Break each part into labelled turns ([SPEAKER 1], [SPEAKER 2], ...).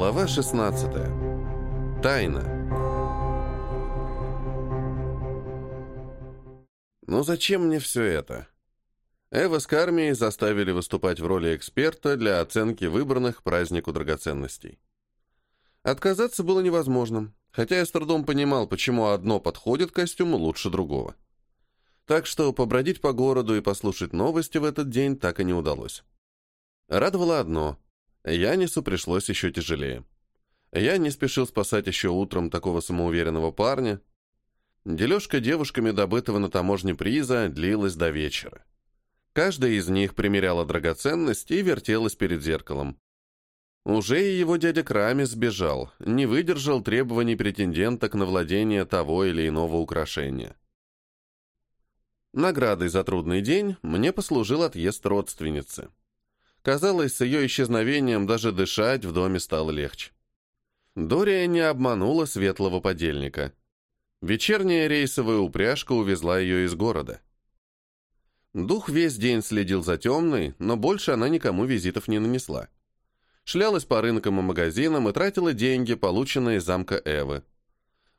[SPEAKER 1] Глава 16. Тайна. Ну зачем мне все это? Эва с Кармией заставили выступать в роли эксперта для оценки выбранных празднику драгоценностей. Отказаться было невозможным, хотя я с трудом понимал, почему одно подходит костюму лучше другого. Так что побродить по городу и послушать новости в этот день так и не удалось. Радовало одно — Янису пришлось еще тяжелее. Я не спешил спасать еще утром такого самоуверенного парня. Дележка девушками добытого на таможне приза длилась до вечера. Каждая из них примеряла драгоценность и вертелась перед зеркалом. Уже и его дядя Крами сбежал, не выдержал требований претенденток на владение того или иного украшения. Наградой за трудный день мне послужил отъезд родственницы. Казалось, с ее исчезновением даже дышать в доме стало легче. Дория не обманула светлого подельника. Вечерняя рейсовая упряжка увезла ее из города. Дух весь день следил за темной, но больше она никому визитов не нанесла. Шлялась по рынкам и магазинам и тратила деньги, полученные из замка Эвы.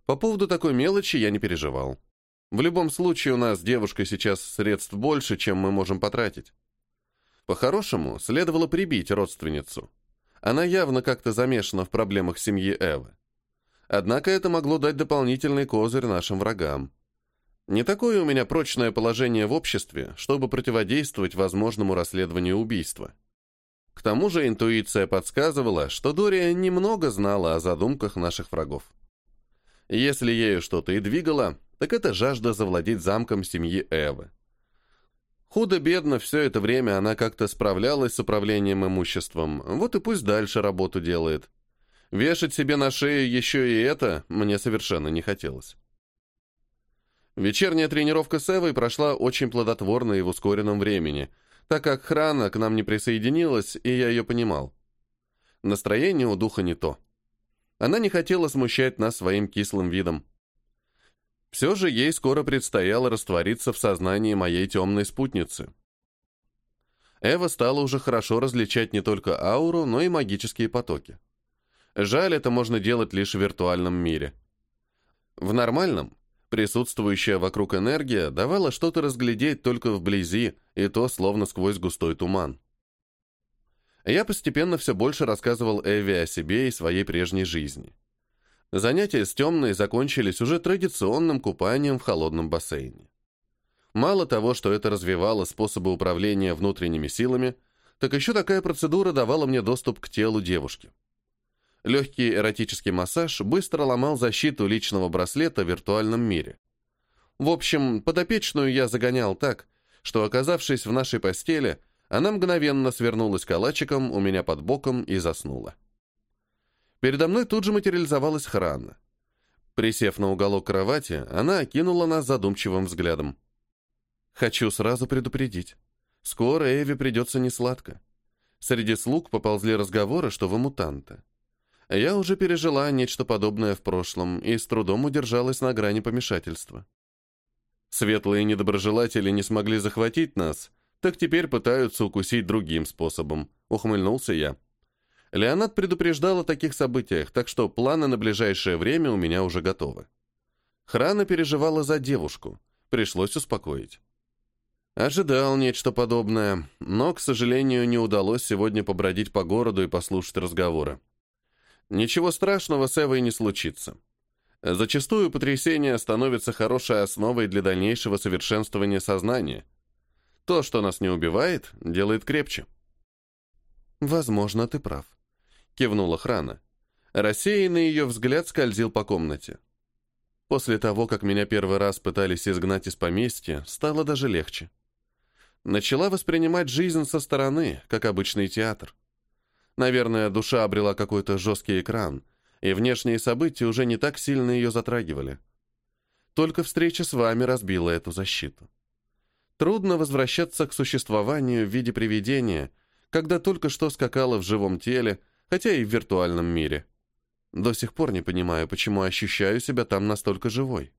[SPEAKER 1] По поводу такой мелочи я не переживал. В любом случае у нас девушкой сейчас средств больше, чем мы можем потратить. По-хорошему, следовало прибить родственницу. Она явно как-то замешана в проблемах семьи Эвы. Однако это могло дать дополнительный козырь нашим врагам. Не такое у меня прочное положение в обществе, чтобы противодействовать возможному расследованию убийства. К тому же интуиция подсказывала, что Дория немного знала о задумках наших врагов. Если ею что-то и двигало, так это жажда завладеть замком семьи Эвы. Худо-бедно все это время она как-то справлялась с управлением имуществом, вот и пусть дальше работу делает. Вешать себе на шею еще и это мне совершенно не хотелось. Вечерняя тренировка с Эвой прошла очень плодотворно и в ускоренном времени, так как Храна к нам не присоединилась, и я ее понимал. Настроение у духа не то. Она не хотела смущать нас своим кислым видом. Все же ей скоро предстояло раствориться в сознании моей темной спутницы. Эва стала уже хорошо различать не только ауру, но и магические потоки. Жаль, это можно делать лишь в виртуальном мире. В нормальном, присутствующая вокруг энергия давала что-то разглядеть только вблизи, и то словно сквозь густой туман. Я постепенно все больше рассказывал Эви о себе и своей прежней жизни. Занятия с темной закончились уже традиционным купанием в холодном бассейне. Мало того, что это развивало способы управления внутренними силами, так еще такая процедура давала мне доступ к телу девушки. Легкий эротический массаж быстро ломал защиту личного браслета в виртуальном мире. В общем, подопечную я загонял так, что, оказавшись в нашей постели, она мгновенно свернулась калачиком у меня под боком и заснула. Передо мной тут же материализовалась Храна. Присев на уголок кровати, она окинула нас задумчивым взглядом. «Хочу сразу предупредить. Скоро Эви придется несладко. Среди слуг поползли разговоры, что вы мутанта. Я уже пережила нечто подобное в прошлом и с трудом удержалась на грани помешательства. Светлые недоброжелатели не смогли захватить нас, так теперь пытаются укусить другим способом», — ухмыльнулся я. Леонард предупреждал о таких событиях, так что планы на ближайшее время у меня уже готовы. Храна переживала за девушку, пришлось успокоить. Ожидал нечто подобное, но, к сожалению, не удалось сегодня побродить по городу и послушать разговоры. Ничего страшного с Эвой не случится. Зачастую потрясение становится хорошей основой для дальнейшего совершенствования сознания. То, что нас не убивает, делает крепче. Возможно, ты прав кивнула Храна. Рассеянный ее взгляд скользил по комнате. После того, как меня первый раз пытались изгнать из поместья, стало даже легче. Начала воспринимать жизнь со стороны, как обычный театр. Наверное, душа обрела какой-то жесткий экран, и внешние события уже не так сильно ее затрагивали. Только встреча с вами разбила эту защиту. Трудно возвращаться к существованию в виде привидения, когда только что скакала в живом теле, хотя и в виртуальном мире. До сих пор не понимаю, почему ощущаю себя там настолько живой.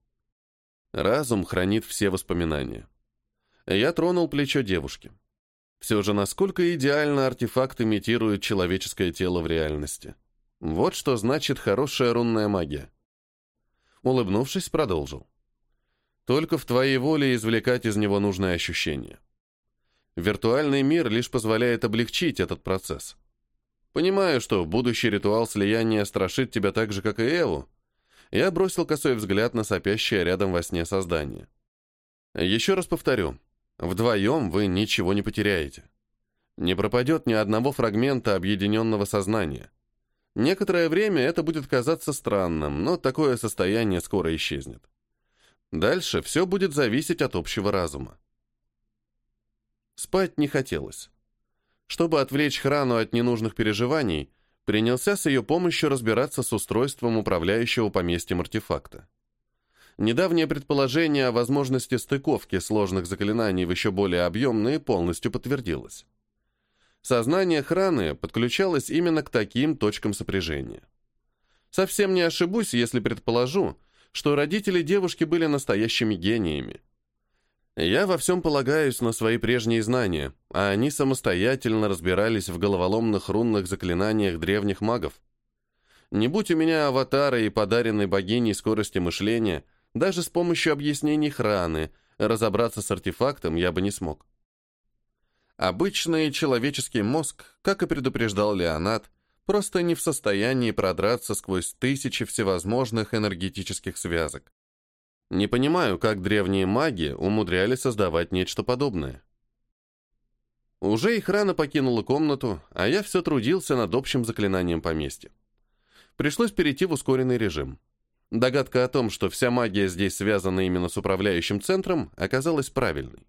[SPEAKER 1] Разум хранит все воспоминания. Я тронул плечо девушки. Все же, насколько идеально артефакт имитирует человеческое тело в реальности. Вот что значит хорошая рунная магия. Улыбнувшись, продолжил. Только в твоей воле извлекать из него нужное ощущение. Виртуальный мир лишь позволяет облегчить этот процесс. Понимаю, что будущий ритуал слияния страшит тебя так же, как и Эву. Я бросил косой взгляд на сопящее рядом во сне создание. Еще раз повторю, вдвоем вы ничего не потеряете. Не пропадет ни одного фрагмента объединенного сознания. Некоторое время это будет казаться странным, но такое состояние скоро исчезнет. Дальше все будет зависеть от общего разума. Спать не хотелось. Чтобы отвлечь Храну от ненужных переживаний, принялся с ее помощью разбираться с устройством управляющего поместьем артефакта. Недавнее предположение о возможности стыковки сложных заклинаний в еще более объемные полностью подтвердилось. Сознание Храны подключалось именно к таким точкам сопряжения. Совсем не ошибусь, если предположу, что родители девушки были настоящими гениями. Я во всем полагаюсь на свои прежние знания, а они самостоятельно разбирались в головоломных рунных заклинаниях древних магов. Не будь у меня аватара и подаренной богиней скорости мышления, даже с помощью объяснений храны разобраться с артефактом я бы не смог. Обычный человеческий мозг, как и предупреждал Леонат, просто не в состоянии продраться сквозь тысячи всевозможных энергетических связок. Не понимаю, как древние маги умудрялись создавать нечто подобное. Уже их рано покинула комнату, а я все трудился над общим заклинанием поместья. Пришлось перейти в ускоренный режим. Догадка о том, что вся магия здесь связана именно с управляющим центром, оказалась правильной.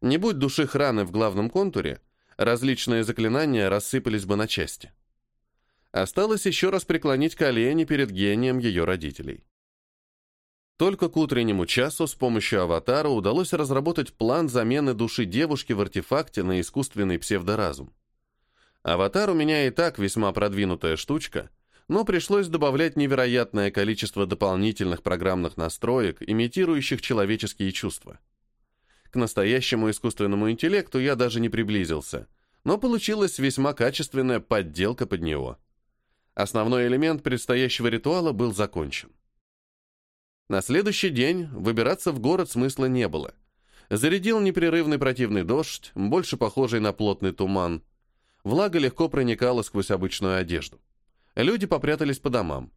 [SPEAKER 1] Не будь души храны в главном контуре, различные заклинания рассыпались бы на части. Осталось еще раз преклонить колени перед гением ее родителей. Только к утреннему часу с помощью аватара удалось разработать план замены души девушки в артефакте на искусственный псевдоразум. Аватар у меня и так весьма продвинутая штучка, но пришлось добавлять невероятное количество дополнительных программных настроек, имитирующих человеческие чувства. К настоящему искусственному интеллекту я даже не приблизился, но получилась весьма качественная подделка под него. Основной элемент предстоящего ритуала был закончен. На следующий день выбираться в город смысла не было. Зарядил непрерывный противный дождь, больше похожий на плотный туман. Влага легко проникала сквозь обычную одежду. Люди попрятались по домам.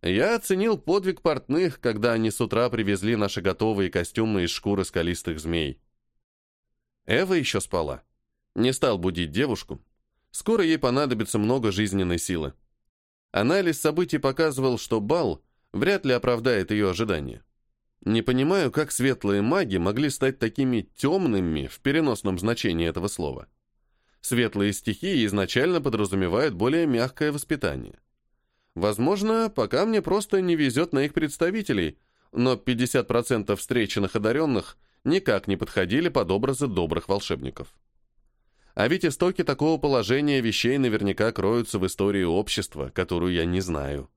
[SPEAKER 1] Я оценил подвиг портных, когда они с утра привезли наши готовые костюмы из шкуры скалистых змей. Эва еще спала. Не стал будить девушку. Скоро ей понадобится много жизненной силы. Анализ событий показывал, что бал вряд ли оправдает ее ожидания. Не понимаю, как светлые маги могли стать такими темными в переносном значении этого слова. Светлые стихии изначально подразумевают более мягкое воспитание. Возможно, пока мне просто не везет на их представителей, но 50% встреченных одаренных никак не подходили под образы добрых волшебников. А ведь истоки такого положения вещей наверняка кроются в истории общества, которую я не знаю.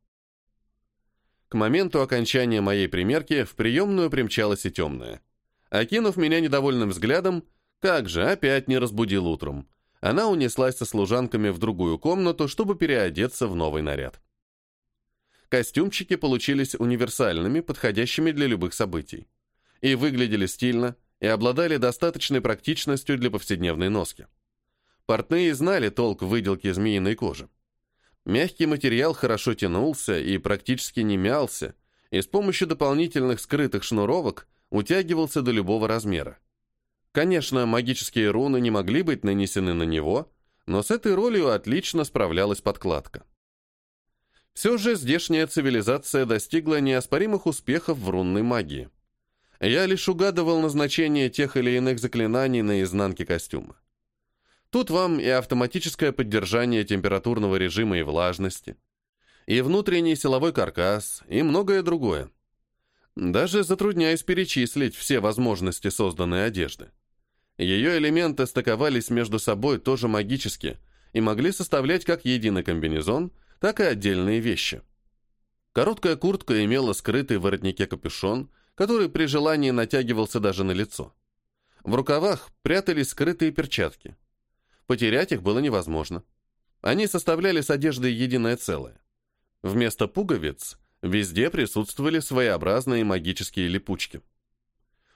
[SPEAKER 1] К моменту окончания моей примерки в приемную примчалась и темная. Окинув меня недовольным взглядом, как же, опять не разбудил утром. Она унеслась со служанками в другую комнату, чтобы переодеться в новый наряд. Костюмчики получились универсальными, подходящими для любых событий. И выглядели стильно, и обладали достаточной практичностью для повседневной носки. Портные знали толк в выделке змеиной кожи. Мягкий материал хорошо тянулся и практически не мялся, и с помощью дополнительных скрытых шнуровок утягивался до любого размера. Конечно, магические руны не могли быть нанесены на него, но с этой ролью отлично справлялась подкладка. Все же здешняя цивилизация достигла неоспоримых успехов в рунной магии. Я лишь угадывал назначение тех или иных заклинаний на изнанке костюма. Тут вам и автоматическое поддержание температурного режима и влажности, и внутренний силовой каркас, и многое другое. Даже затрудняюсь перечислить все возможности созданной одежды. Ее элементы стыковались между собой тоже магически и могли составлять как единый комбинезон – так и отдельные вещи. Короткая куртка имела скрытый в воротнике капюшон, который при желании натягивался даже на лицо. В рукавах прятались скрытые перчатки. Потерять их было невозможно. Они составляли с одеждой единое целое. Вместо пуговиц везде присутствовали своеобразные магические липучки.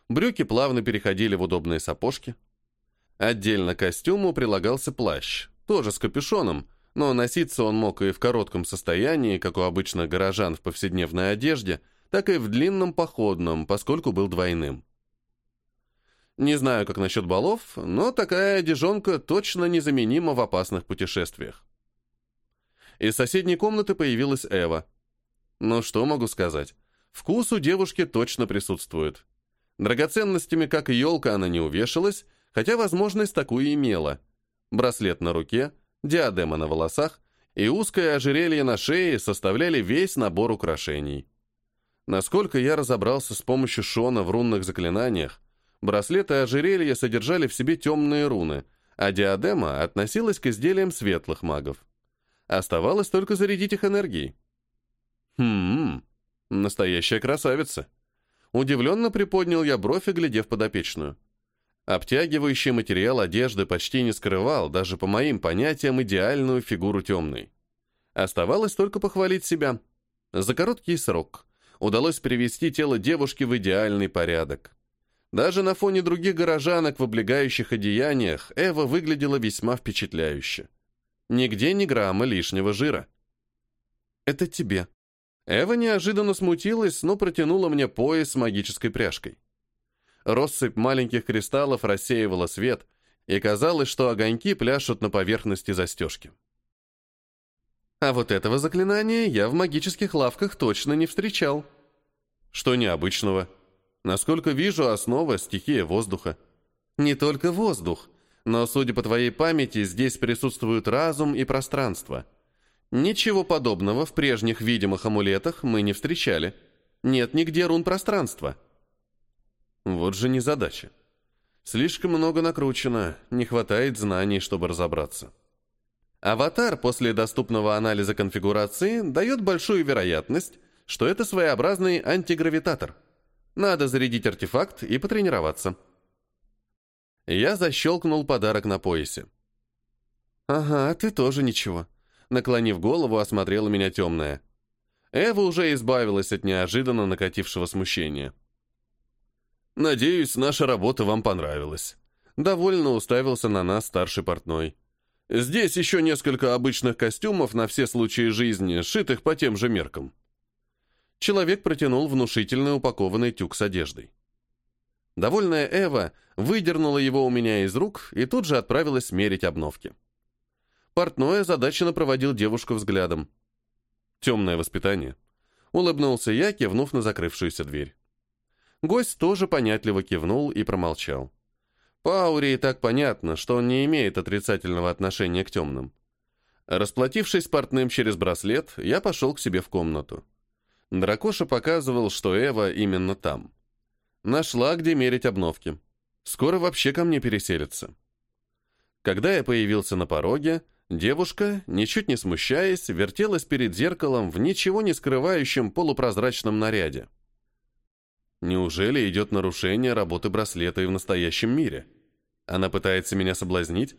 [SPEAKER 1] Брюки плавно переходили в удобные сапожки. Отдельно к костюму прилагался плащ, тоже с капюшоном, но носиться он мог и в коротком состоянии, как у обычных горожан в повседневной одежде, так и в длинном походном, поскольку был двойным. Не знаю, как насчет балов, но такая одежонка точно незаменима в опасных путешествиях. Из соседней комнаты появилась Эва. Ну что могу сказать? Вкус у девушки точно присутствует. Драгоценностями, как и елка, она не увешалась, хотя возможность такую имела. Браслет на руке, диадема на волосах и узкое ожерелье на шее составляли весь набор украшений. Насколько я разобрался с помощью Шона в рунных заклинаниях, Браслеты и ожерелья содержали в себе темные руны, а диадема относилась к изделиям светлых магов. Оставалось только зарядить их энергией. Хм, настоящая красавица. Удивленно приподнял я бровь, глядев подопечную. Обтягивающий материал одежды почти не скрывал, даже по моим понятиям, идеальную фигуру темной. Оставалось только похвалить себя. За короткий срок удалось привести тело девушки в идеальный порядок. Даже на фоне других горожанок в облегающих одеяниях Эва выглядела весьма впечатляюще. Нигде ни грамма лишнего жира. «Это тебе». Эва неожиданно смутилась, но протянула мне пояс с магической пряжкой. Россыпь маленьких кристаллов рассеивала свет, и казалось, что огоньки пляшут на поверхности застежки. А вот этого заклинания я в магических лавках точно не встречал. Что необычного? Насколько вижу, основа – стихия воздуха. Не только воздух, но, судя по твоей памяти, здесь присутствуют разум и пространство. Ничего подобного в прежних видимых амулетах мы не встречали. Нет нигде рун пространства. Вот же незадача. Слишком много накручено, не хватает знаний, чтобы разобраться. Аватар после доступного анализа конфигурации дает большую вероятность, что это своеобразный антигравитатор – надо зарядить артефакт и потренироваться. Я защелкнул подарок на поясе. «Ага, ты тоже ничего». Наклонив голову, осмотрела меня темная. Эва уже избавилась от неожиданно накатившего смущения. «Надеюсь, наша работа вам понравилась». Довольно уставился на нас старший портной. «Здесь еще несколько обычных костюмов на все случаи жизни, сшитых по тем же меркам». Человек протянул внушительный упакованный тюк с одеждой. Довольная Эва выдернула его у меня из рук и тут же отправилась мерить обновки. Портной озадаченно проводил девушку взглядом. «Темное воспитание», — улыбнулся я, кивнув на закрывшуюся дверь. Гость тоже понятливо кивнул и промолчал. По ауре и так понятно, что он не имеет отрицательного отношения к темным. Расплатившись портным через браслет, я пошел к себе в комнату. Дракоша показывал, что Эва именно там. Нашла, где мерить обновки. Скоро вообще ко мне переселится. Когда я появился на пороге, девушка, ничуть не смущаясь, вертелась перед зеркалом в ничего не скрывающем полупрозрачном наряде. Неужели идет нарушение работы браслета и в настоящем мире? Она пытается меня соблазнить?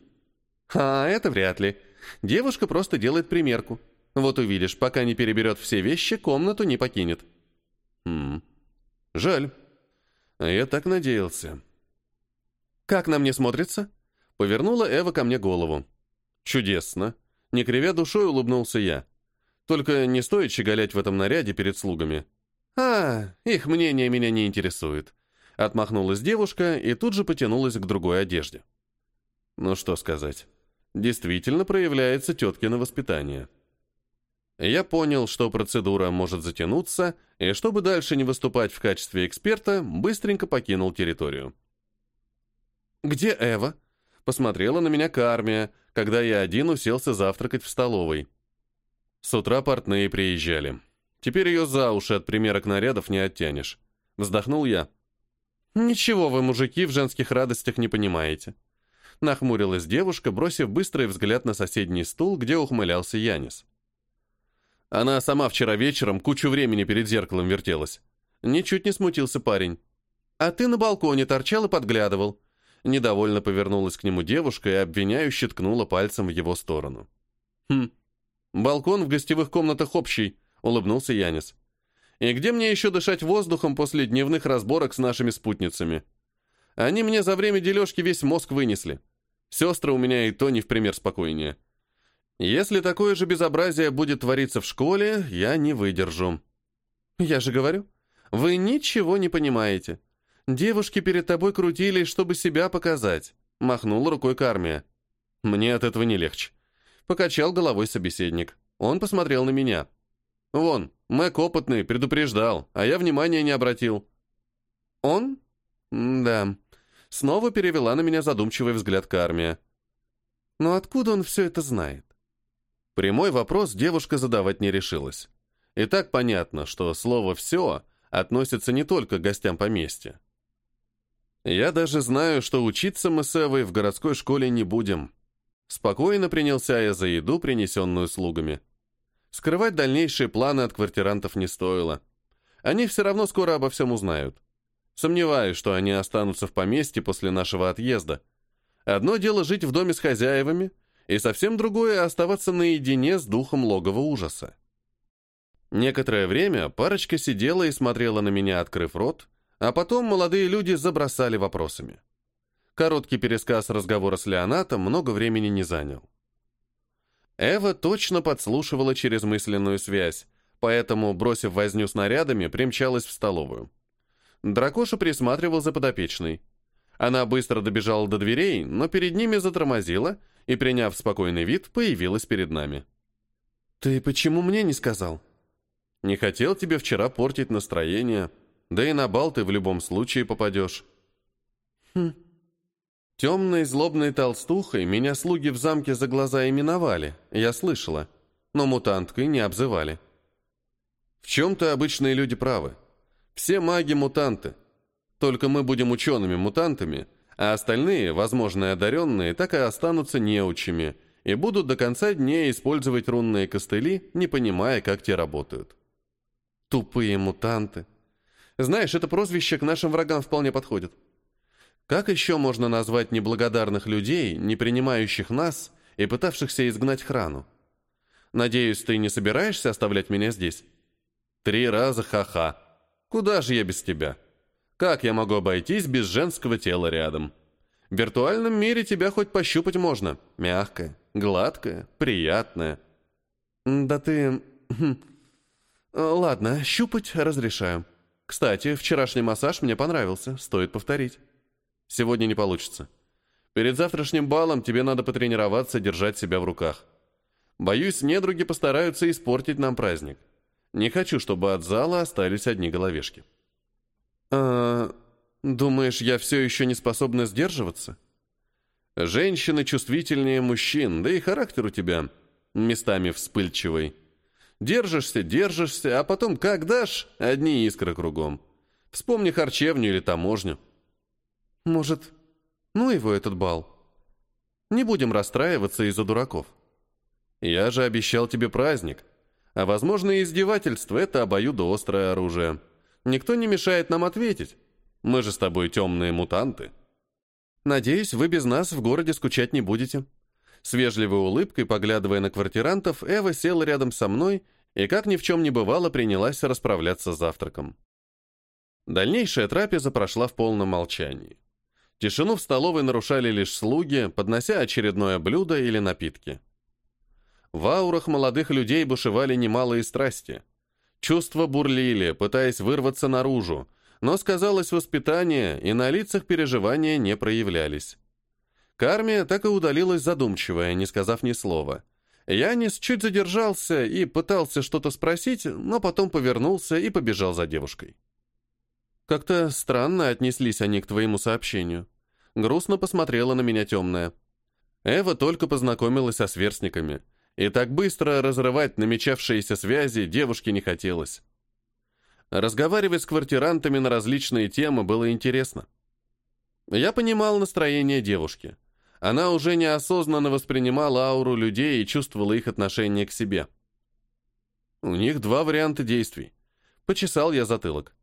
[SPEAKER 1] А, это вряд ли. Девушка просто делает примерку. Вот увидишь, пока не переберет все вещи, комнату не покинет. Хм. Жаль. А я так надеялся. Как на мне смотрится? Повернула Эва ко мне голову. Чудесно. Не кривя душой, улыбнулся я. Только не стоит щеголять в этом наряде перед слугами. А, их мнение меня не интересует. Отмахнулась девушка и тут же потянулась к другой одежде. Ну что сказать. Действительно проявляется теткино воспитание. Я понял, что процедура может затянуться, и чтобы дальше не выступать в качестве эксперта, быстренько покинул территорию. «Где Эва?» Посмотрела на меня Кармия, когда я один уселся завтракать в столовой. С утра портные приезжали. Теперь ее за уши от примерок нарядов не оттянешь. Вздохнул я. «Ничего вы, мужики, в женских радостях не понимаете». Нахмурилась девушка, бросив быстрый взгляд на соседний стул, где ухмылялся Янис. Она сама вчера вечером кучу времени перед зеркалом вертелась. Ничуть не смутился парень. А ты на балконе торчал и подглядывал. Недовольно повернулась к нему девушка и обвиняюще ткнула пальцем в его сторону. Хм, балкон в гостевых комнатах общий, улыбнулся Янис. И где мне еще дышать воздухом после дневных разборок с нашими спутницами? Они мне за время дележки весь мозг вынесли. Сестры у меня и то не в пример спокойнее. Если такое же безобразие будет твориться в школе, я не выдержу. Я же говорю, вы ничего не понимаете. Девушки перед тобой крутились, чтобы себя показать. Махнул рукой Кармия. Мне от этого не легче. Покачал головой собеседник. Он посмотрел на меня. Вон, Мэг опытный, предупреждал, а я внимания не обратил. Он? да. Снова перевела на меня задумчивый взгляд Кармия. Но откуда он все это знает? Прямой вопрос девушка задавать не решилась. И так понятно, что слово «все» относится не только к гостям поместья. Я даже знаю, что учиться мы с Эвой в городской школе не будем. Спокойно принялся я за еду, принесенную слугами. Скрывать дальнейшие планы от квартирантов не стоило. Они все равно скоро обо всем узнают. Сомневаюсь, что они останутся в поместье после нашего отъезда. Одно дело жить в доме с хозяевами, и совсем другое — оставаться наедине с духом логова ужаса. Некоторое время парочка сидела и смотрела на меня, открыв рот, а потом молодые люди забросали вопросами. Короткий пересказ разговора с Леонатом много времени не занял. Эва точно подслушивала через мысленную связь, поэтому, бросив возню снарядами, примчалась в столовую. Дракоша присматривал за подопечной. Она быстро добежала до дверей, но перед ними затормозила и, приняв спокойный вид, появилась перед нами. «Ты почему мне не сказал?» «Не хотел тебе вчера портить настроение, да и на бал ты в любом случае попадешь». «Хм, Темной злобной толстухой меня слуги в замке за глаза именовали, я слышала, но мутанткой не обзывали. В чем-то обычные люди правы. Все маги-мутанты. Только мы будем учеными-мутантами, а остальные, возможно, одаренные, так и останутся неучими и будут до конца дней использовать рунные костыли, не понимая, как те работают. Тупые мутанты. Знаешь, это прозвище к нашим врагам вполне подходит. Как еще можно назвать неблагодарных людей, не принимающих нас и пытавшихся изгнать храну? Надеюсь, ты не собираешься оставлять меня здесь? Три раза ха-ха. Куда же я без тебя? Как я могу обойтись без женского тела рядом? В виртуальном мире тебя хоть пощупать можно. Мягкое, гладкое, приятное. Да ты... Хм, ладно, щупать разрешаю. Кстати, вчерашний массаж мне понравился, стоит повторить. Сегодня не получится. Перед завтрашним балом тебе надо потренироваться держать себя в руках. Боюсь, недруги постараются испортить нам праздник. Не хочу, чтобы от зала остались одни головешки. А, думаешь, я все еще не способна сдерживаться? Женщины чувствительнее мужчин, да и характер у тебя местами вспыльчивый. Держишься, держишься, а потом как дашь, одни искры кругом. Вспомни харчевню или таможню. Может, ну его этот бал. Не будем расстраиваться из-за дураков. Я же обещал тебе праздник. А возможно, издевательство — это обоюдоострое оружие. Никто не мешает нам ответить. Мы же с тобой темные мутанты. Надеюсь, вы без нас в городе скучать не будете. С вежливой улыбкой, поглядывая на квартирантов, Эва села рядом со мной и, как ни в чем не бывало, принялась расправляться с завтраком. Дальнейшая трапеза прошла в полном молчании. Тишину в столовой нарушали лишь слуги, поднося очередное блюдо или напитки. В аурах молодых людей бушевали немалые страсти. Чувства бурлили, пытаясь вырваться наружу, но сказалось воспитание, и на лицах переживания не проявлялись. Кармия так и удалилась задумчивая, не сказав ни слова. Янис чуть задержался и пытался что-то спросить, но потом повернулся и побежал за девушкой. Как-то странно отнеслись они к твоему сообщению. Грустно посмотрела на меня темная. Эва только познакомилась со сверстниками, и так быстро разрывать намечавшиеся связи девушке не хотелось. Разговаривать с квартирантами на различные темы было интересно. Я понимал настроение девушки. Она уже неосознанно воспринимала ауру людей и чувствовала их отношение к себе. У них два варианта действий. Почесал я затылок.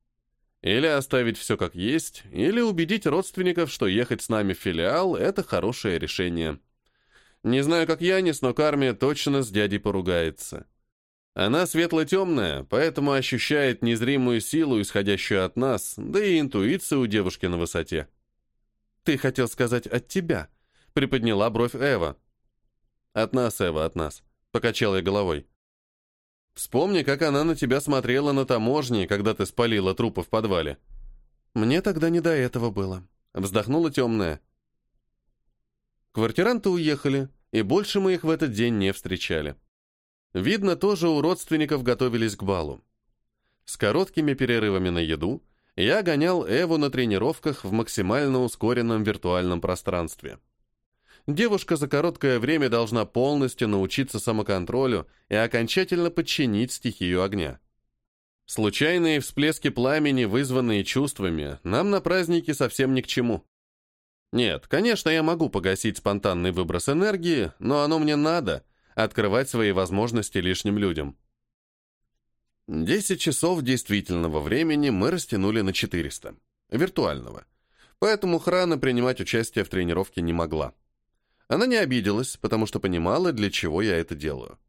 [SPEAKER 1] Или оставить все как есть, или убедить родственников, что ехать с нами в филиал – это хорошее решение. Не знаю, как Янис, но Кармия точно с дядей поругается. Она светло-темная, поэтому ощущает незримую силу, исходящую от нас, да и интуиция у девушки на высоте. «Ты хотел сказать от тебя», — приподняла бровь Эва. «От нас, Эва, от нас», — покачал я головой. «Вспомни, как она на тебя смотрела на таможне, когда ты спалила трупы в подвале». «Мне тогда не до этого было», — вздохнула темная. Квартиранты уехали, и больше мы их в этот день не встречали. Видно, тоже у родственников готовились к балу. С короткими перерывами на еду я гонял Эву на тренировках в максимально ускоренном виртуальном пространстве. Девушка за короткое время должна полностью научиться самоконтролю и окончательно подчинить стихию огня. Случайные всплески пламени, вызванные чувствами, нам на празднике совсем ни к чему. Нет, конечно, я могу погасить спонтанный выброс энергии, но оно мне надо — открывать свои возможности лишним людям. Десять часов действительного времени мы растянули на 400, виртуального. Поэтому Храна принимать участие в тренировке не могла. Она не обиделась, потому что понимала, для чего я это делаю.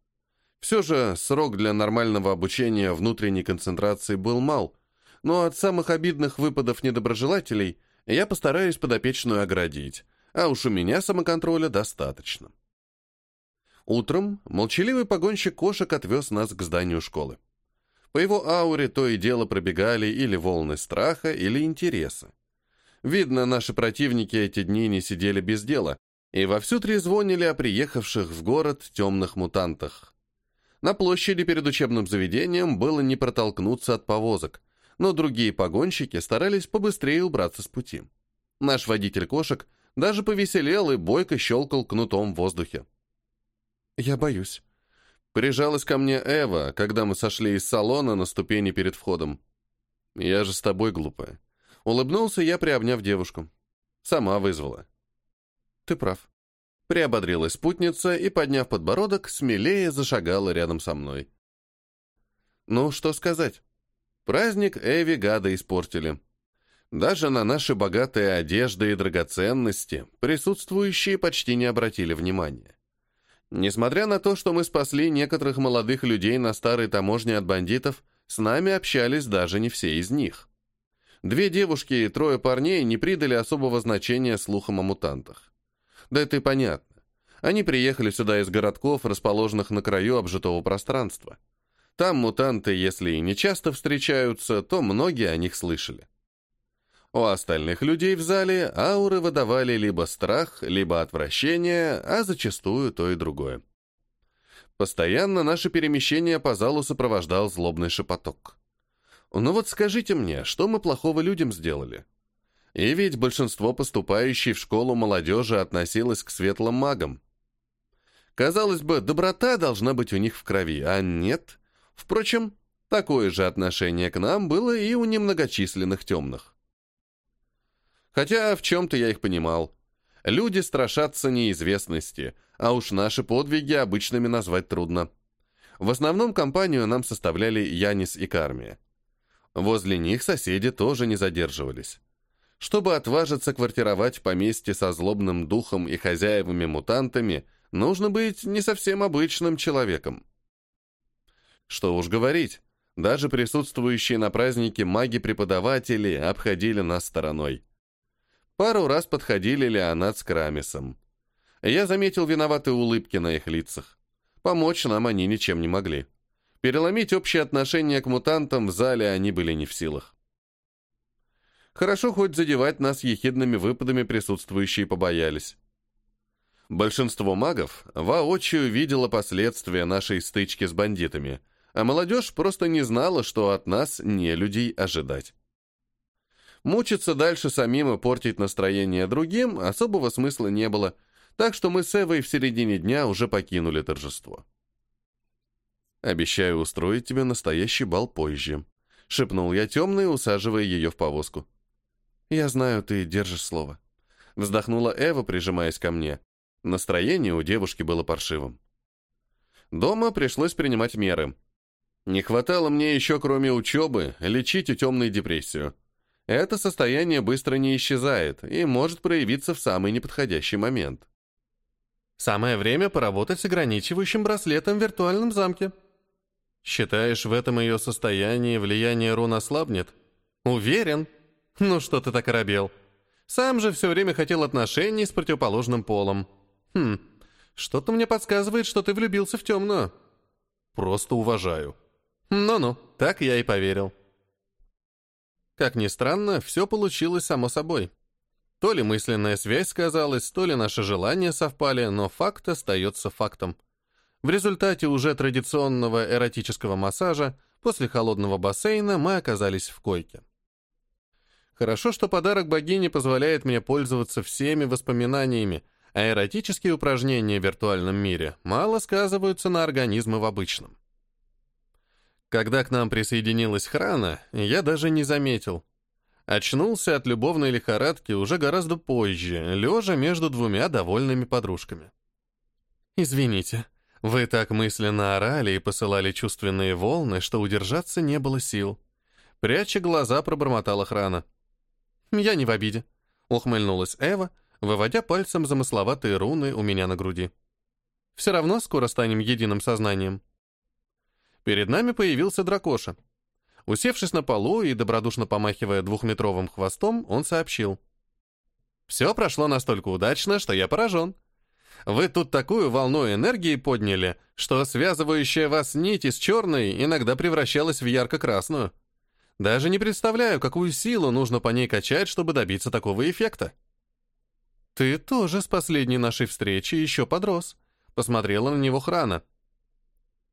[SPEAKER 1] Все же срок для нормального обучения внутренней концентрации был мал, но от самых обидных выпадов недоброжелателей я постараюсь подопечную оградить, а уж у меня самоконтроля достаточно. Утром молчаливый погонщик кошек отвез нас к зданию школы. По его ауре то и дело пробегали или волны страха, или интереса. Видно, наши противники эти дни не сидели без дела и вовсю трезвонили о приехавших в город темных мутантах. На площади перед учебным заведением было не протолкнуться от повозок, но другие погонщики старались побыстрее убраться с пути. Наш водитель кошек даже повеселел и бойко щелкал кнутом в воздухе. «Я боюсь». Прижалась ко мне Эва, когда мы сошли из салона на ступени перед входом. «Я же с тобой, глупая». Улыбнулся я, приобняв девушку. Сама вызвала. «Ты прав». Приободрилась спутница и, подняв подбородок, смелее зашагала рядом со мной. Ну, что сказать. Праздник Эви гада испортили. Даже на наши богатые одежды и драгоценности присутствующие почти не обратили внимания. Несмотря на то, что мы спасли некоторых молодых людей на старой таможне от бандитов, с нами общались даже не все из них. Две девушки и трое парней не придали особого значения слухам о мутантах. Да это и понятно. Они приехали сюда из городков, расположенных на краю обжитого пространства. Там мутанты, если и не часто встречаются, то многие о них слышали. У остальных людей в зале ауры выдавали либо страх, либо отвращение, а зачастую то и другое. Постоянно наше перемещение по залу сопровождал злобный шепоток. «Ну вот скажите мне, что мы плохого людям сделали?» И ведь большинство поступающей в школу молодежи относилось к светлым магам. Казалось бы, доброта должна быть у них в крови, а нет. Впрочем, такое же отношение к нам было и у немногочисленных темных. Хотя в чем-то я их понимал. Люди страшатся неизвестности, а уж наши подвиги обычными назвать трудно. В основном компанию нам составляли Янис и Кармия. Возле них соседи тоже не задерживались. Чтобы отважиться квартировать в поместье со злобным духом и хозяевами-мутантами, нужно быть не совсем обычным человеком. Что уж говорить, даже присутствующие на празднике маги-преподаватели обходили нас стороной. Пару раз подходили Леонат с Крамисом. Я заметил виноватые улыбки на их лицах. Помочь нам они ничем не могли. Переломить общее отношение к мутантам в зале они были не в силах. Хорошо хоть задевать нас ехидными выпадами присутствующие побоялись. Большинство магов воочию видело последствия нашей стычки с бандитами – а молодежь просто не знала, что от нас не людей ожидать. Мучиться дальше самим и портить настроение другим особого смысла не было, так что мы с Эвой в середине дня уже покинули торжество. «Обещаю устроить тебе настоящий бал позже», — шепнул я темный, усаживая ее в повозку. «Я знаю, ты держишь слово», — вздохнула Эва, прижимаясь ко мне. Настроение у девушки было паршивым. Дома пришлось принимать меры — не хватало мне еще, кроме учебы, лечить у темной депрессию. Это состояние быстро не исчезает и может проявиться в самый неподходящий момент. Самое время поработать с ограничивающим браслетом в виртуальном замке. Считаешь, в этом ее состоянии влияние рун ослабнет? Уверен. Ну что ты так оробел? Сам же все время хотел отношений с противоположным полом. Хм, что-то мне подсказывает, что ты влюбился в темную. Просто уважаю. Ну-ну, так я и поверил. Как ни странно, все получилось само собой. То ли мысленная связь сказалась, то ли наши желания совпали, но факт остается фактом. В результате уже традиционного эротического массажа после холодного бассейна мы оказались в койке. Хорошо, что подарок богини позволяет мне пользоваться всеми воспоминаниями, а эротические упражнения в виртуальном мире мало сказываются на организмы в обычном. Когда к нам присоединилась Храна, я даже не заметил. Очнулся от любовной лихорадки уже гораздо позже, лежа между двумя довольными подружками. «Извините», вы так мысленно орали и посылали чувственные волны, что удержаться не было сил. Пряча глаза, пробормотала охрана. «Я не в обиде», — ухмыльнулась Эва, выводя пальцем замысловатые руны у меня на груди. «Все равно скоро станем единым сознанием». Перед нами появился дракоша. Усевшись на полу и добродушно помахивая двухметровым хвостом, он сообщил. «Все прошло настолько удачно, что я поражен. Вы тут такую волну энергии подняли, что связывающая вас нить из черной иногда превращалась в ярко-красную. Даже не представляю, какую силу нужно по ней качать, чтобы добиться такого эффекта. Ты тоже с последней нашей встречи еще подрос. Посмотрела на него Храна.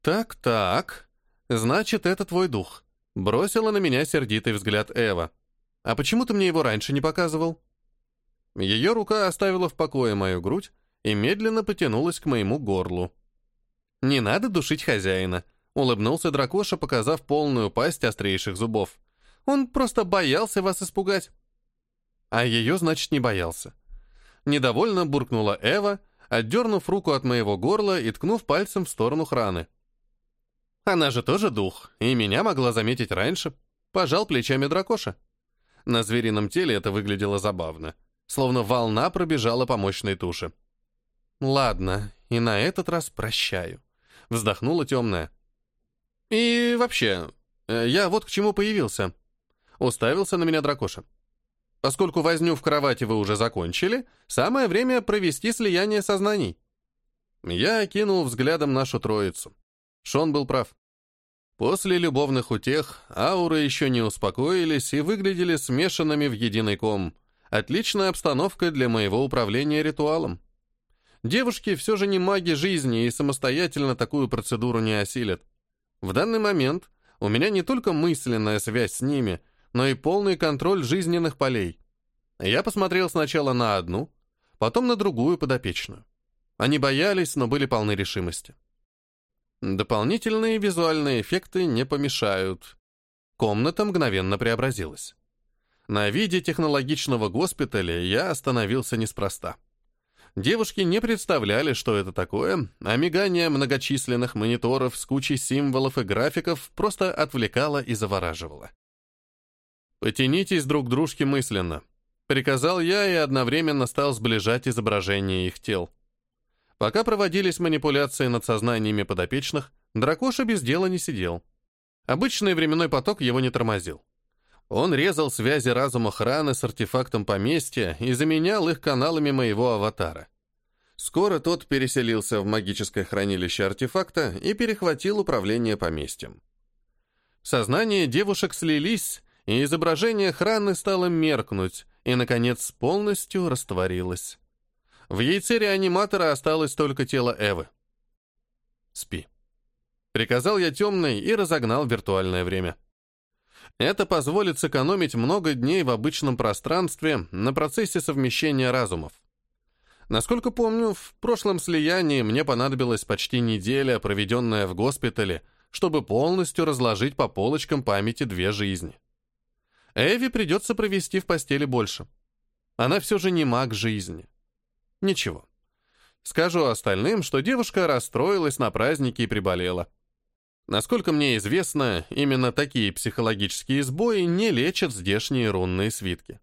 [SPEAKER 1] Так-так. Значит, это твой дух. Бросила на меня сердитый взгляд Эва. А почему ты мне его раньше не показывал? Ее рука оставила в покое мою грудь, и медленно потянулась к моему горлу. «Не надо душить хозяина», — улыбнулся дракоша, показав полную пасть острейших зубов. «Он просто боялся вас испугать». А ее, значит, не боялся. Недовольно буркнула Эва, отдернув руку от моего горла и ткнув пальцем в сторону храны. Она же тоже дух, и меня могла заметить раньше. Пожал плечами дракоша. На зверином теле это выглядело забавно, словно волна пробежала по мощной туше. Ладно, и на этот раз прощаю. Вздохнула темная. И вообще, э, я вот к чему появился. Уставился на меня дракоша. Поскольку возню в кровати вы уже закончили, самое время провести слияние сознаний. Я окинул взглядом нашу троицу. Шон был прав. После любовных утех ауры еще не успокоились и выглядели смешанными в единый ком. Отличная обстановка для моего управления ритуалом. Девушки все же не маги жизни и самостоятельно такую процедуру не осилят. В данный момент у меня не только мысленная связь с ними, но и полный контроль жизненных полей. Я посмотрел сначала на одну, потом на другую подопечную. Они боялись, но были полны решимости. Дополнительные визуальные эффекты не помешают. Комната мгновенно преобразилась. На виде технологичного госпиталя я остановился неспроста. Девушки не представляли, что это такое, а мигание многочисленных мониторов с кучей символов и графиков просто отвлекало и завораживало. «Потянитесь друг к дружке мысленно», — приказал я и одновременно стал сближать изображения их тел. Пока проводились манипуляции над сознаниями подопечных, дракоша без дела не сидел. Обычный временной поток его не тормозил. Он резал связи разума храны с артефактом поместья и заменял их каналами моего аватара. Скоро тот переселился в магическое хранилище артефакта и перехватил управление поместьем. Сознание девушек слились, и изображение храны стало меркнуть и, наконец, полностью растворилось. В яйце реаниматора осталось только тело Эвы. «Спи». Приказал я темный и разогнал виртуальное время. Это позволит сэкономить много дней в обычном пространстве на процессе совмещения разумов. Насколько помню, в прошлом слиянии мне понадобилась почти неделя, проведенная в госпитале, чтобы полностью разложить по полочкам памяти две жизни. Эви придется провести в постели больше. Она все же не маг жизни. Ничего. Скажу остальным, что девушка расстроилась на празднике и приболела. Насколько мне известно, именно такие психологические сбои не лечат здешние рунные свитки.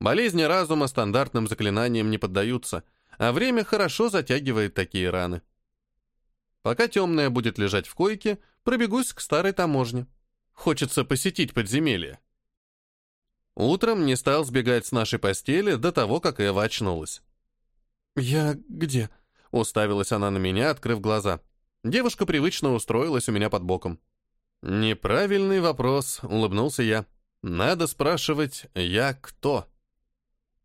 [SPEAKER 1] Болезни разума стандартным заклинаниям не поддаются, а время хорошо затягивает такие раны. Пока темная будет лежать в койке, пробегусь к старой таможне. Хочется посетить подземелье. Утром не стал сбегать с нашей постели до того, как Эва очнулась. «Я где?» — уставилась она на меня, открыв глаза. Девушка привычно устроилась у меня под боком. «Неправильный вопрос», — улыбнулся я. «Надо спрашивать, я кто?»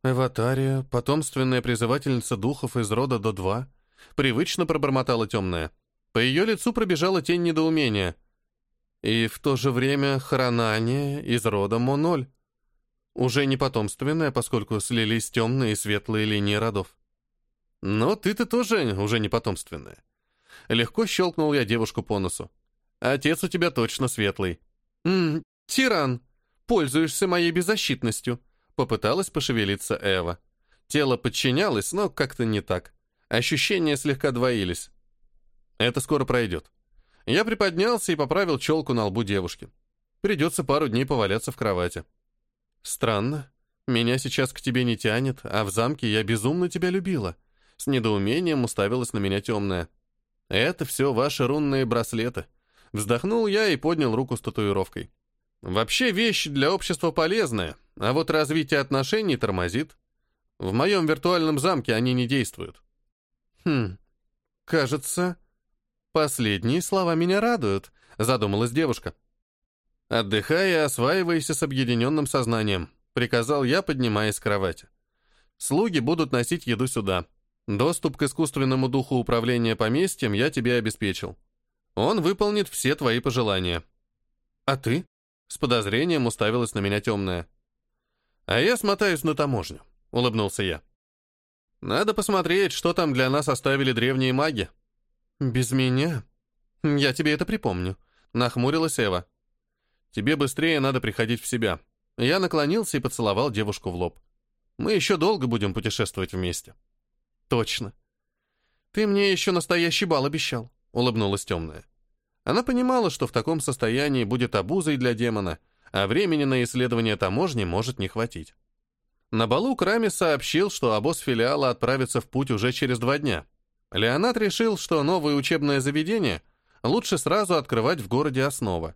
[SPEAKER 1] «Эватария, потомственная призывательница духов из рода до два», — привычно пробормотала темная. По ее лицу пробежала тень недоумения. И в то же время хронание из рода Моноль. Уже не потомственная, поскольку слились темные и светлые линии родов. Но ты-то тоже уже не потомственная. Легко щелкнул я девушку по носу. Отец у тебя точно светлый. «М -м, тиран, пользуешься моей беззащитностью», попыталась пошевелиться Эва. Тело подчинялось, но как-то не так. Ощущения слегка двоились. Это скоро пройдет. Я приподнялся и поправил челку на лбу девушки. Придется пару дней поваляться в кровати. Странно. Меня сейчас к тебе не тянет, а в замке я безумно тебя любила. С недоумением уставилась на меня темная. Это все ваши рунные браслеты. Вздохнул я и поднял руку с татуировкой. Вообще вещь для общества полезная, а вот развитие отношений тормозит. В моем виртуальном замке они не действуют. Хм, кажется, последние слова меня радуют, задумалась девушка. Отдыхай и осваивайся с объединенным сознанием, приказал я, поднимаясь с кровати. Слуги будут носить еду сюда. Доступ к искусственному духу управления поместьем я тебе обеспечил. Он выполнит все твои пожелания. А ты? С подозрением уставилась на меня темная. А я смотаюсь на таможню, улыбнулся я. Надо посмотреть, что там для нас оставили древние маги. Без меня? Я тебе это припомню, нахмурилась Эва. Тебе быстрее надо приходить в себя. Я наклонился и поцеловал девушку в лоб. Мы еще долго будем путешествовать вместе. Точно. Ты мне еще настоящий бал обещал, улыбнулась темная. Она понимала, что в таком состоянии будет обузой для демона, а времени на исследование таможни может не хватить. На балу Крами сообщил, что обоз филиала отправится в путь уже через два дня. Леонард решил, что новое учебное заведение лучше сразу открывать в городе Основа.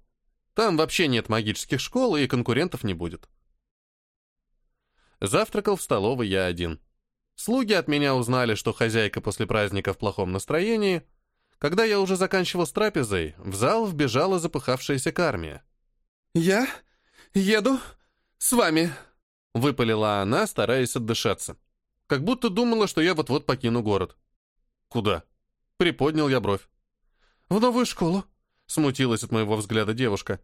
[SPEAKER 1] Там вообще нет магических школ и конкурентов не будет. Завтракал в столовой я один. Слуги от меня узнали, что хозяйка после праздника в плохом настроении. Когда я уже заканчивал с трапезой, в зал вбежала запыхавшаяся кармия. «Я еду с вами», — выпалила она, стараясь отдышаться. Как будто думала, что я вот-вот покину город. «Куда?» — приподнял я бровь. «В новую школу», — смутилась от моего взгляда девушка.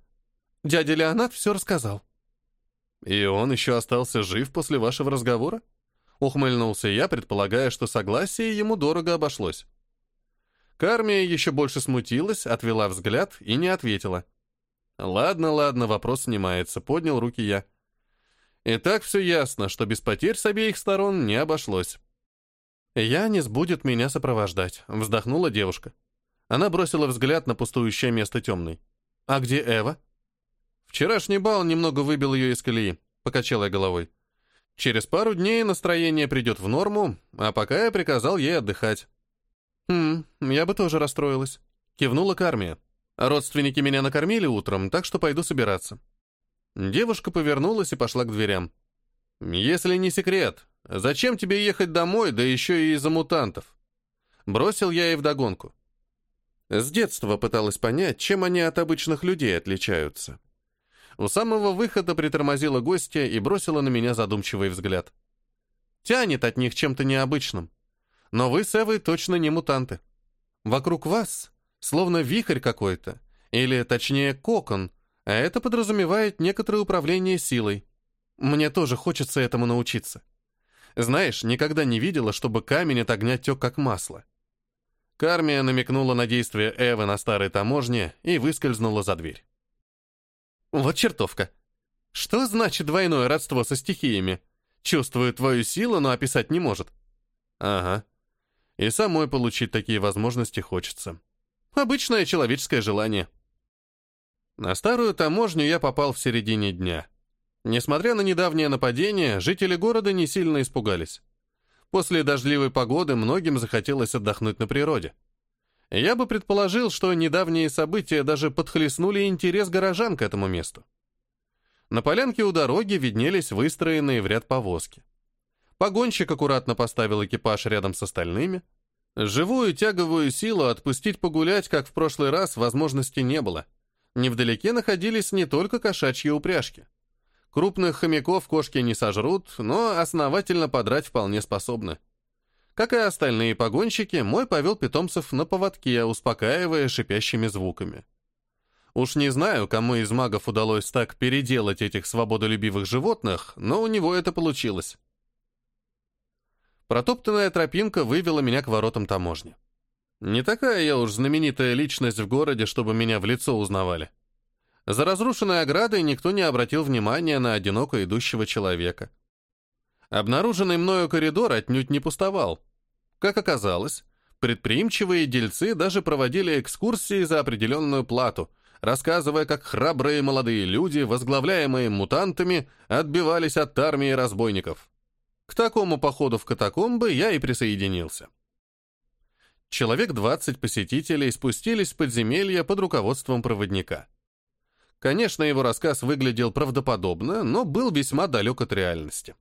[SPEAKER 1] «Дядя Леонат все рассказал». «И он еще остался жив после вашего разговора?» Ухмыльнулся я, предполагая, что согласие ему дорого обошлось. Кармия еще больше смутилась, отвела взгляд и не ответила. «Ладно, ладно, вопрос снимается», — поднял руки я. И так все ясно, что без потерь с обеих сторон не обошлось. «Янис будет меня сопровождать», — вздохнула девушка. Она бросила взгляд на пустующее место темной. «А где Эва?» «Вчерашний бал немного выбил ее из колеи», — покачала я головой. Через пару дней настроение придет в норму, а пока я приказал ей отдыхать. «Хм, я бы тоже расстроилась», — кивнула Кармия. «Родственники меня накормили утром, так что пойду собираться». Девушка повернулась и пошла к дверям. «Если не секрет, зачем тебе ехать домой, да еще и из-за мутантов?» Бросил я ей вдогонку. С детства пыталась понять, чем они от обычных людей отличаются. У самого выхода притормозила гостья и бросила на меня задумчивый взгляд. Тянет от них чем-то необычным. Но вы с Эвой точно не мутанты. Вокруг вас словно вихрь какой-то, или, точнее, кокон, а это подразумевает некоторое управление силой. Мне тоже хочется этому научиться. Знаешь, никогда не видела, чтобы камень от огня тек как масло. Кармия намекнула на действие Эвы на старой таможне и выскользнула за дверь. Вот чертовка. Что значит двойное родство со стихиями? Чувствует твою силу, но описать не может. Ага. И самой получить такие возможности хочется. Обычное человеческое желание. На старую таможню я попал в середине дня. Несмотря на недавнее нападение, жители города не сильно испугались. После дождливой погоды многим захотелось отдохнуть на природе. Я бы предположил, что недавние события даже подхлестнули интерес горожан к этому месту. На полянке у дороги виднелись выстроенные в ряд повозки. Погонщик аккуратно поставил экипаж рядом с остальными. Живую тяговую силу отпустить погулять, как в прошлый раз, возможности не было. Невдалеке находились не только кошачьи упряжки. Крупных хомяков кошки не сожрут, но основательно подрать вполне способны. Как и остальные погонщики, мой повел питомцев на поводке, успокаивая шипящими звуками. Уж не знаю, кому из магов удалось так переделать этих свободолюбивых животных, но у него это получилось. Протоптанная тропинка вывела меня к воротам таможни. Не такая я уж знаменитая личность в городе, чтобы меня в лицо узнавали. За разрушенной оградой никто не обратил внимания на одиноко идущего человека. Обнаруженный мною коридор отнюдь не пустовал. Как оказалось, предприимчивые дельцы даже проводили экскурсии за определенную плату, рассказывая, как храбрые молодые люди, возглавляемые мутантами, отбивались от армии разбойников. К такому походу в катакомбы я и присоединился. Человек 20 посетителей спустились в подземелье под руководством проводника. Конечно, его рассказ выглядел правдоподобно, но был весьма далек от реальности.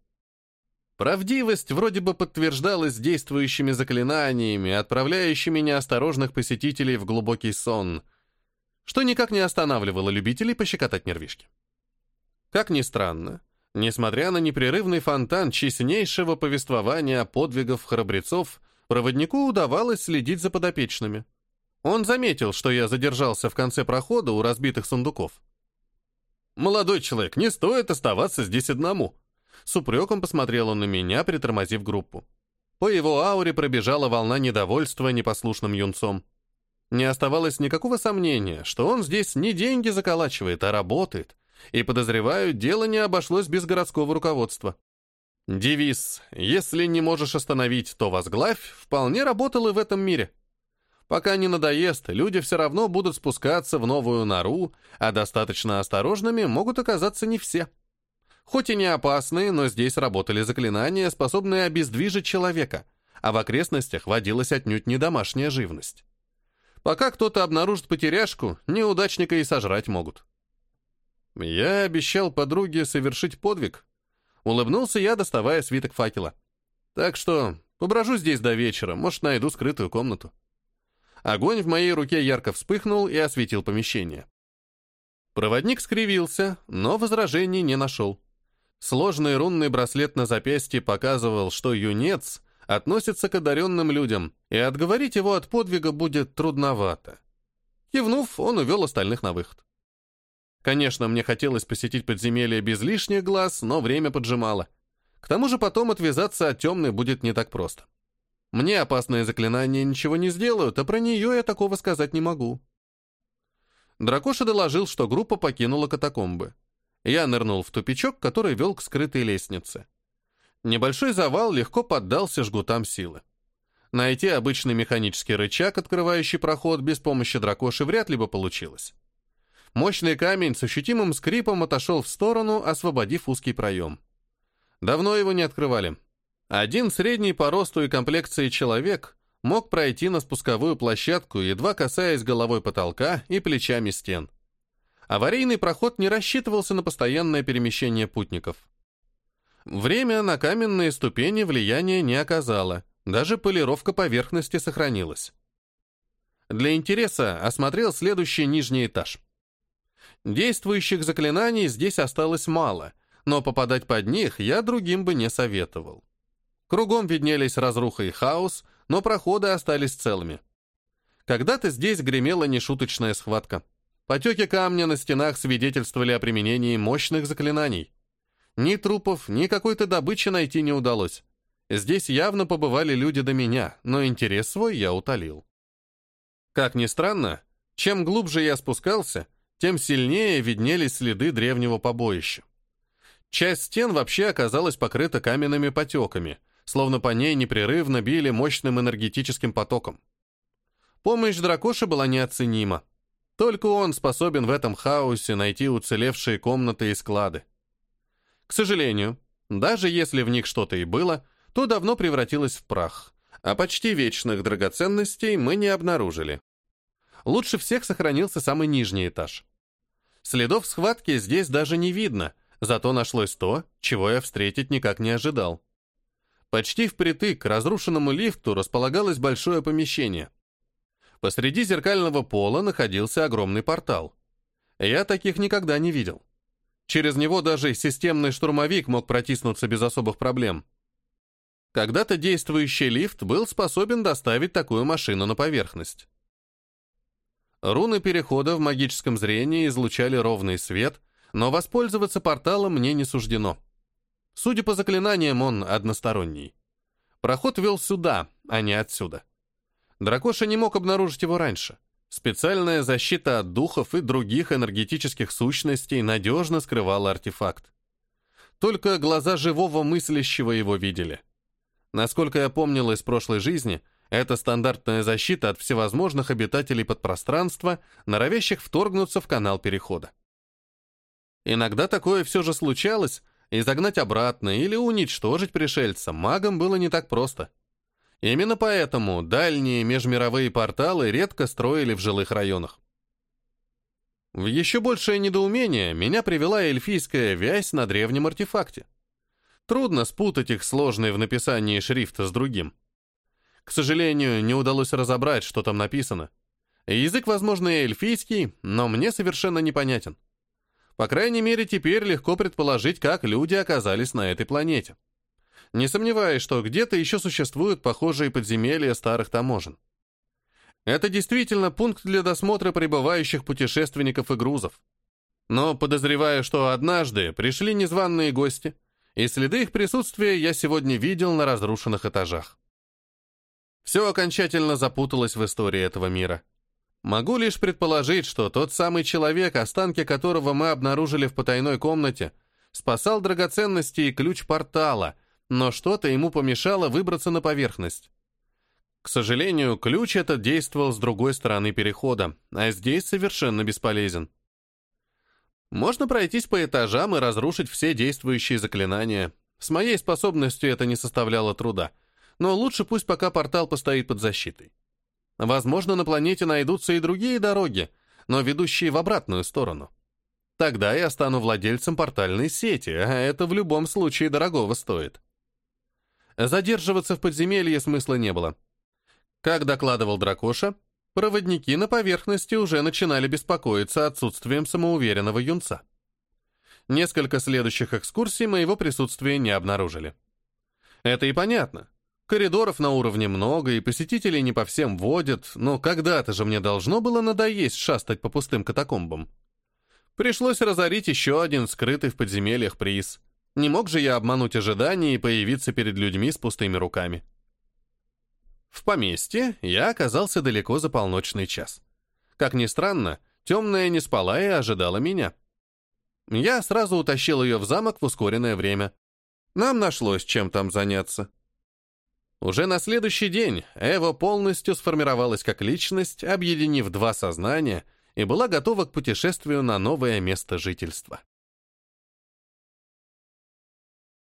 [SPEAKER 1] Правдивость вроде бы подтверждалась действующими заклинаниями, отправляющими неосторожных посетителей в глубокий сон, что никак не останавливало любителей пощекотать нервишки. Как ни странно, несмотря на непрерывный фонтан честнейшего повествования подвигов храбрецов, проводнику удавалось следить за подопечными. Он заметил, что я задержался в конце прохода у разбитых сундуков. «Молодой человек, не стоит оставаться здесь одному», с упреком посмотрел он на меня, притормозив группу. По его ауре пробежала волна недовольства непослушным юнцом. Не оставалось никакого сомнения, что он здесь не деньги заколачивает, а работает, и, подозреваю, дело не обошлось без городского руководства. Девиз «Если не можешь остановить, то возглавь» вполне работал и в этом мире. Пока не надоест, люди все равно будут спускаться в новую нору, а достаточно осторожными могут оказаться не все. Хоть и не опасные, но здесь работали заклинания, способные обездвижить человека, а в окрестностях водилась отнюдь не домашняя живность. Пока кто-то обнаружит потеряшку, неудачника и сожрать могут. Я обещал подруге совершить подвиг. Улыбнулся я, доставая свиток факела. Так что поброжу здесь до вечера, может, найду скрытую комнату. Огонь в моей руке ярко вспыхнул и осветил помещение. Проводник скривился, но возражений не нашел. Сложный рунный браслет на запястье показывал, что юнец относится к одаренным людям, и отговорить его от подвига будет трудновато. Кивнув, он увел остальных на выход. Конечно, мне хотелось посетить подземелье без лишних глаз, но время поджимало. К тому же потом отвязаться от темной будет не так просто. Мне опасные заклинания ничего не сделают, а про нее я такого сказать не могу. Дракоша доложил, что группа покинула катакомбы. Я нырнул в тупичок, который вел к скрытой лестнице. Небольшой завал легко поддался жгутам силы. Найти обычный механический рычаг, открывающий проход без помощи дракоши, вряд ли бы получилось. Мощный камень с ощутимым скрипом отошел в сторону, освободив узкий проем. Давно его не открывали. Один средний по росту и комплекции человек мог пройти на спусковую площадку, едва касаясь головой потолка и плечами стен. Аварийный проход не рассчитывался на постоянное перемещение путников. Время на каменные ступени влияния не оказало, даже полировка поверхности сохранилась. Для интереса осмотрел следующий нижний этаж. Действующих заклинаний здесь осталось мало, но попадать под них я другим бы не советовал. Кругом виднелись разруха и хаос, но проходы остались целыми. Когда-то здесь гремела нешуточная схватка. Потеки камня на стенах свидетельствовали о применении мощных заклинаний. Ни трупов, ни какой-то добычи найти не удалось. Здесь явно побывали люди до меня, но интерес свой я утолил. Как ни странно, чем глубже я спускался, тем сильнее виднелись следы древнего побоища. Часть стен вообще оказалась покрыта каменными потеками, словно по ней непрерывно били мощным энергетическим потоком. Помощь дракоши была неоценима. Только он способен в этом хаосе найти уцелевшие комнаты и склады. К сожалению, даже если в них что-то и было, то давно превратилась в прах, а почти вечных драгоценностей мы не обнаружили. Лучше всех сохранился самый нижний этаж. Следов схватки здесь даже не видно, зато нашлось то, чего я встретить никак не ожидал. Почти впритык к разрушенному лифту располагалось большое помещение. Посреди зеркального пола находился огромный портал. Я таких никогда не видел. Через него даже системный штурмовик мог протиснуться без особых проблем. Когда-то действующий лифт был способен доставить такую машину на поверхность. Руны перехода в магическом зрении излучали ровный свет, но воспользоваться порталом мне не суждено. Судя по заклинаниям, он односторонний. Проход вел сюда, а не отсюда. Дракоша не мог обнаружить его раньше. Специальная защита от духов и других энергетических сущностей надежно скрывала артефакт. Только глаза живого мыслящего его видели. Насколько я помнил из прошлой жизни, это стандартная защита от всевозможных обитателей подпространства, норовящих вторгнуться в канал перехода. Иногда такое все же случалось, и загнать обратно или уничтожить пришельца магам было не так просто. Именно поэтому дальние межмировые порталы редко строили в жилых районах. В еще большее недоумение меня привела эльфийская вязь на древнем артефакте. Трудно спутать их сложный в написании шрифта с другим. К сожалению, не удалось разобрать, что там написано. Язык, возможно, и эльфийский, но мне совершенно непонятен. По крайней мере, теперь легко предположить, как люди оказались на этой планете не сомневаюсь, что где-то еще существуют похожие подземелья старых таможен. Это действительно пункт для досмотра прибывающих путешественников и грузов. Но подозреваю, что однажды пришли незваные гости, и следы их присутствия я сегодня видел на разрушенных этажах. Все окончательно запуталось в истории этого мира. Могу лишь предположить, что тот самый человек, останки которого мы обнаружили в потайной комнате, спасал драгоценности и ключ портала — но что-то ему помешало выбраться на поверхность. К сожалению, ключ этот действовал с другой стороны перехода, а здесь совершенно бесполезен. Можно пройтись по этажам и разрушить все действующие заклинания. С моей способностью это не составляло труда, но лучше пусть пока портал постоит под защитой. Возможно, на планете найдутся и другие дороги, но ведущие в обратную сторону. Тогда я стану владельцем портальной сети, а это в любом случае дорогого стоит. Задерживаться в подземелье смысла не было. Как докладывал Дракоша, проводники на поверхности уже начинали беспокоиться отсутствием самоуверенного юнца. Несколько следующих экскурсий моего присутствия не обнаружили. Это и понятно. Коридоров на уровне много, и посетителей не по всем водят, но когда-то же мне должно было надоесть шастать по пустым катакомбам. Пришлось разорить еще один скрытый в подземельях приз — не мог же я обмануть ожидания и появиться перед людьми с пустыми руками. В поместье я оказался далеко за полночный час. Как ни странно, темная не спала и ожидала меня. Я сразу утащил ее в замок в ускоренное время. Нам нашлось чем там заняться. Уже на следующий день Эва полностью сформировалась как личность, объединив два сознания, и была готова к путешествию на новое место жительства.